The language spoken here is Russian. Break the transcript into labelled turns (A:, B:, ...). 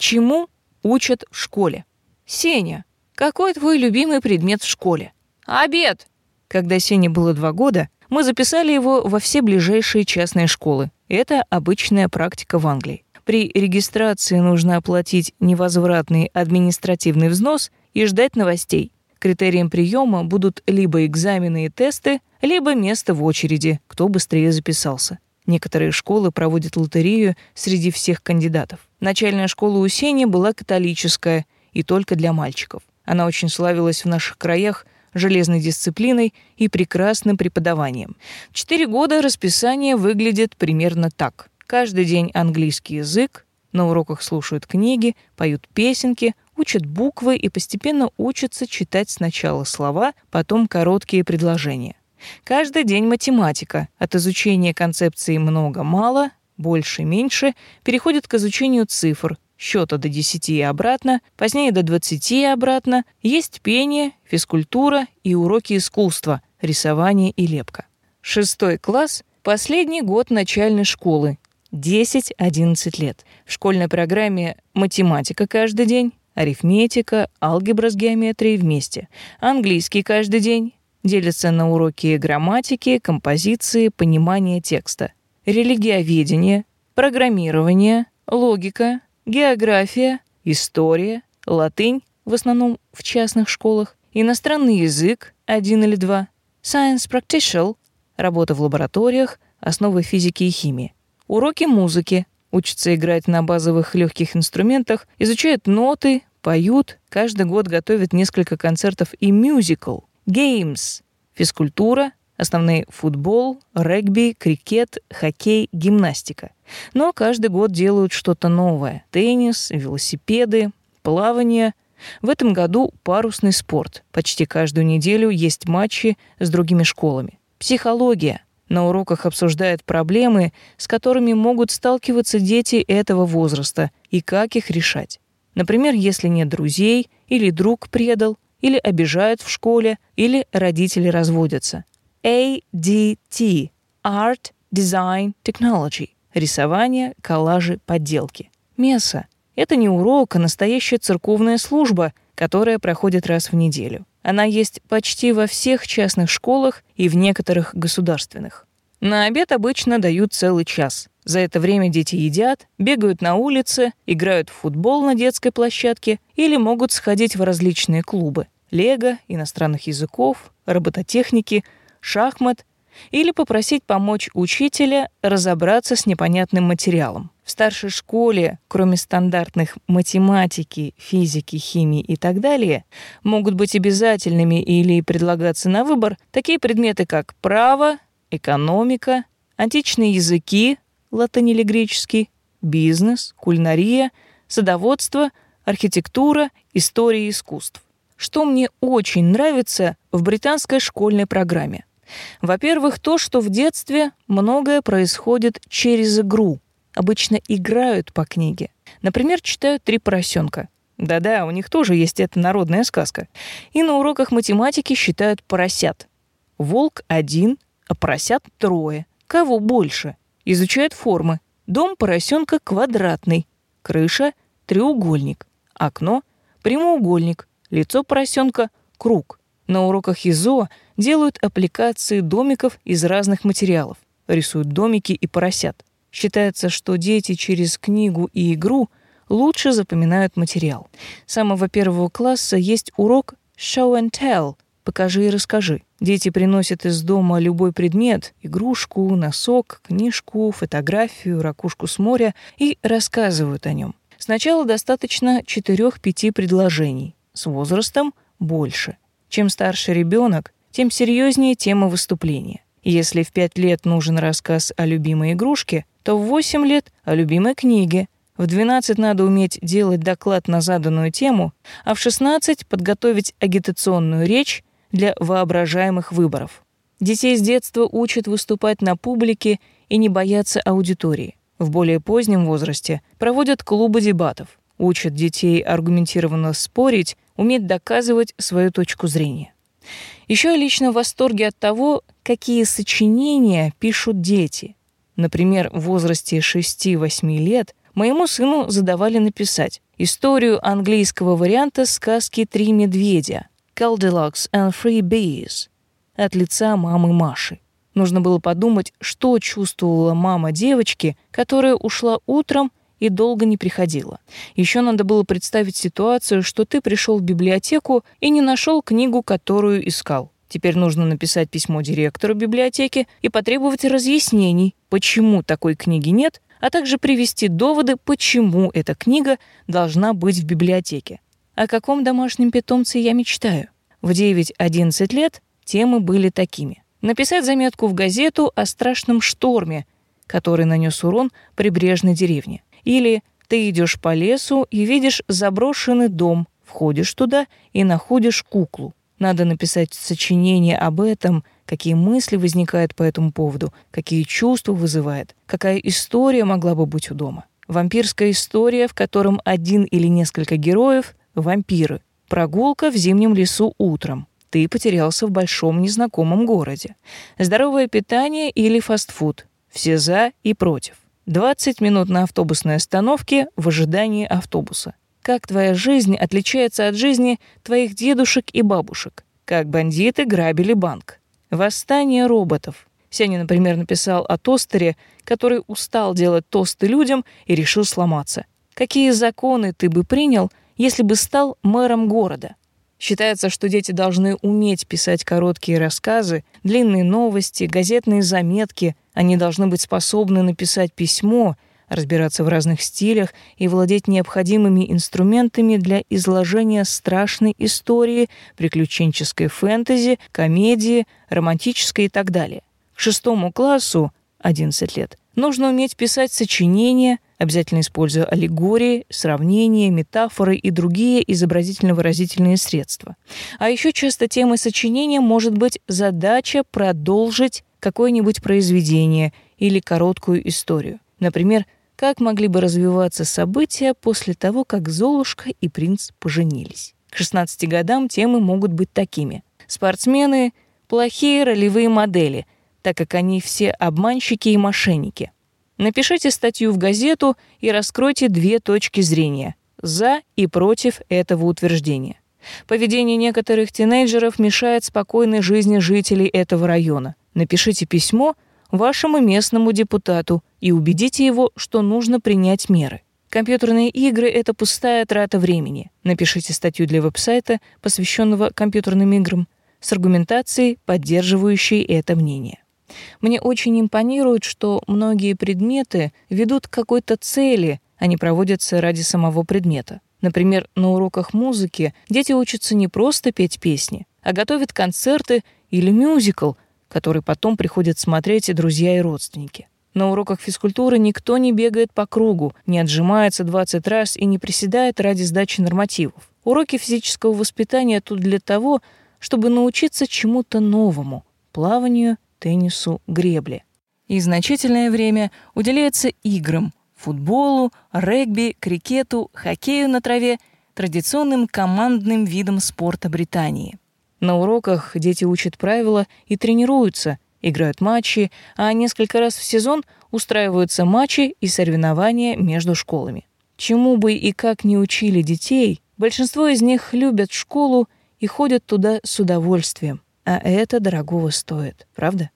A: Чему учат в школе? Сеня, какой твой любимый предмет в школе? Обед. Когда Сене было два года, мы записали его во все ближайшие частные школы. Это обычная практика в Англии. При регистрации нужно оплатить невозвратный административный взнос и ждать новостей. Критерием приема будут либо экзамены и тесты, либо место в очереди, кто быстрее записался. Некоторые школы проводят лотерею среди всех кандидатов. Начальная школа у Сени была католическая и только для мальчиков. Она очень славилась в наших краях железной дисциплиной и прекрасным преподаванием. Четыре года расписание выглядит примерно так. Каждый день английский язык, на уроках слушают книги, поют песенки, учат буквы и постепенно учатся читать сначала слова, потом короткие предложения. Каждый день математика. От изучения концепции много-мало, больше-меньше, переходит к изучению цифр, счета до 10 и обратно, позднее до 20 и обратно, есть пение, физкультура и уроки искусства, рисование и лепка. Шестой класс — последний год начальной школы, 10-11 лет. В школьной программе математика каждый день, арифметика, алгебра с геометрией вместе, английский каждый день, делятся на уроки грамматики, композиции, понимания текста, религиоведение, программирование, логика, география, история, латынь, в основном в частных школах, иностранный язык, один или два, science practical, работа в лабораториях, основы физики и химии, уроки музыки, учатся играть на базовых легких инструментах, изучают ноты, поют, каждый год готовят несколько концертов и мюзикл, games, физкультура, основные футбол, регби, крикет, хоккей, гимнастика. Но каждый год делают что-то новое. Теннис, велосипеды, плавание. В этом году парусный спорт. Почти каждую неделю есть матчи с другими школами. Психология. На уроках обсуждают проблемы, с которыми могут сталкиваться дети этого возраста и как их решать. Например, если нет друзей или друг предал, или обижают в школе, или родители разводятся. ADT – Art, Design, Technology – рисование, коллажи, подделки. Месса – это не урок, а настоящая церковная служба, которая проходит раз в неделю. Она есть почти во всех частных школах и в некоторых государственных. На обед обычно дают целый час. За это время дети едят, бегают на улице, играют в футбол на детской площадке или могут сходить в различные клубы – лего, иностранных языков, робототехники, шахмат или попросить помочь учителя разобраться с непонятным материалом. В старшей школе, кроме стандартных математики, физики, химии и так далее, могут быть обязательными или предлагаться на выбор такие предметы, как право, экономика, античные языки, латынь или греческий, бизнес, кулинария, садоводство, архитектура, история искусств. Что мне очень нравится в британской школьной программе. Во-первых, то, что в детстве многое происходит через игру. Обычно играют по книге. Например, читают «Три поросенка». Да-да, у них тоже есть эта народная сказка. И на уроках математики считают поросят. Волк один, а поросят трое. Кого больше? Изучают формы. Дом поросенка квадратный, крыша — треугольник, окно — прямоугольник, лицо поросенка — круг. На уроках ИЗО делают аппликации домиков из разных материалов, рисуют домики и поросят. Считается, что дети через книгу и игру лучше запоминают материал. С самого первого класса есть урок «Show and Tell» — «Покажи и расскажи». Дети приносят из дома любой предмет — игрушку, носок, книжку, фотографию, ракушку с моря — и рассказывают о нем. Сначала достаточно 4-5 предложений, с возрастом — больше. Чем старше ребенок, тем серьезнее тема выступления. Если в 5 лет нужен рассказ о любимой игрушке, то в 8 лет — о любимой книге, в 12 надо уметь делать доклад на заданную тему, а в 16 — подготовить агитационную речь для воображаемых выборов. Детей с детства учат выступать на публике и не бояться аудитории. В более позднем возрасте проводят клубы дебатов, учат детей аргументированно спорить, уметь доказывать свою точку зрения. Еще я лично в восторге от того, какие сочинения пишут дети. Например, в возрасте 6-8 лет Моему сыну задавали написать историю английского варианта сказки «Три медведя» «Goldilocks and Three Bees» от лица мамы Маши. Нужно было подумать, что чувствовала мама девочки, которая ушла утром и долго не приходила. Еще надо было представить ситуацию, что ты пришел в библиотеку и не нашел книгу, которую искал. Теперь нужно написать письмо директору библиотеки и потребовать разъяснений, почему такой книги нет, а также привести доводы, почему эта книга должна быть в библиотеке. О каком домашнем питомце я мечтаю? В 9-11 лет темы были такими. Написать заметку в газету о страшном шторме, который нанес урон прибрежной деревне. Или ты идешь по лесу и видишь заброшенный дом, входишь туда и находишь куклу. Надо написать сочинение об этом, какие мысли возникают по этому поводу, какие чувства вызывает, какая история могла бы быть у дома. Вампирская история, в котором один или несколько героев — вампиры. Прогулка в зимнем лесу утром. Ты потерялся в большом незнакомом городе. Здоровое питание или фастфуд. Все за и против. 20 минут на автобусной остановке в ожидании автобуса. Как твоя жизнь отличается от жизни твоих дедушек и бабушек? Как бандиты грабили банк? Восстание роботов. Сеня, например, написал о тостере, который устал делать тосты людям и решил сломаться. Какие законы ты бы принял, если бы стал мэром города? Считается, что дети должны уметь писать короткие рассказы, длинные новости, газетные заметки. Они должны быть способны написать письмо — разбираться в разных стилях и владеть необходимыми инструментами для изложения страшной истории, приключенческой фэнтези, комедии, романтической и так далее. К шестому классу, 11 лет, нужно уметь писать сочинения, обязательно используя аллегории, сравнения, метафоры и другие изобразительно-выразительные средства. А еще часто темой сочинения может быть задача продолжить какое-нибудь произведение или короткую историю. Например, как могли бы развиваться события после того, как Золушка и принц поженились. К 16 годам темы могут быть такими. Спортсмены – плохие ролевые модели, так как они все обманщики и мошенники. Напишите статью в газету и раскройте две точки зрения – за и против этого утверждения. Поведение некоторых тинейджеров мешает спокойной жизни жителей этого района. Напишите письмо – вашему местному депутату и убедите его, что нужно принять меры. Компьютерные игры — это пустая трата времени. Напишите статью для веб-сайта, посвященного компьютерным играм, с аргументацией, поддерживающей это мнение. Мне очень импонирует, что многие предметы ведут к какой-то цели, а не проводятся ради самого предмета. Например, на уроках музыки дети учатся не просто петь песни, а готовят концерты или мюзикл — который потом приходят смотреть и друзья, и родственники. На уроках физкультуры никто не бегает по кругу, не отжимается 20 раз и не приседает ради сдачи нормативов. Уроки физического воспитания тут для того, чтобы научиться чему-то новому – плаванию, теннису, гребле. И значительное время уделяется играм – футболу, регби, крикету, хоккею на траве – традиционным командным видам спорта Британии. На уроках дети учат правила и тренируются, играют матчи, а несколько раз в сезон устраиваются матчи и соревнования между школами. Чему бы и как не учили детей, большинство из них любят школу и ходят туда с удовольствием, а это дорогого стоит, правда?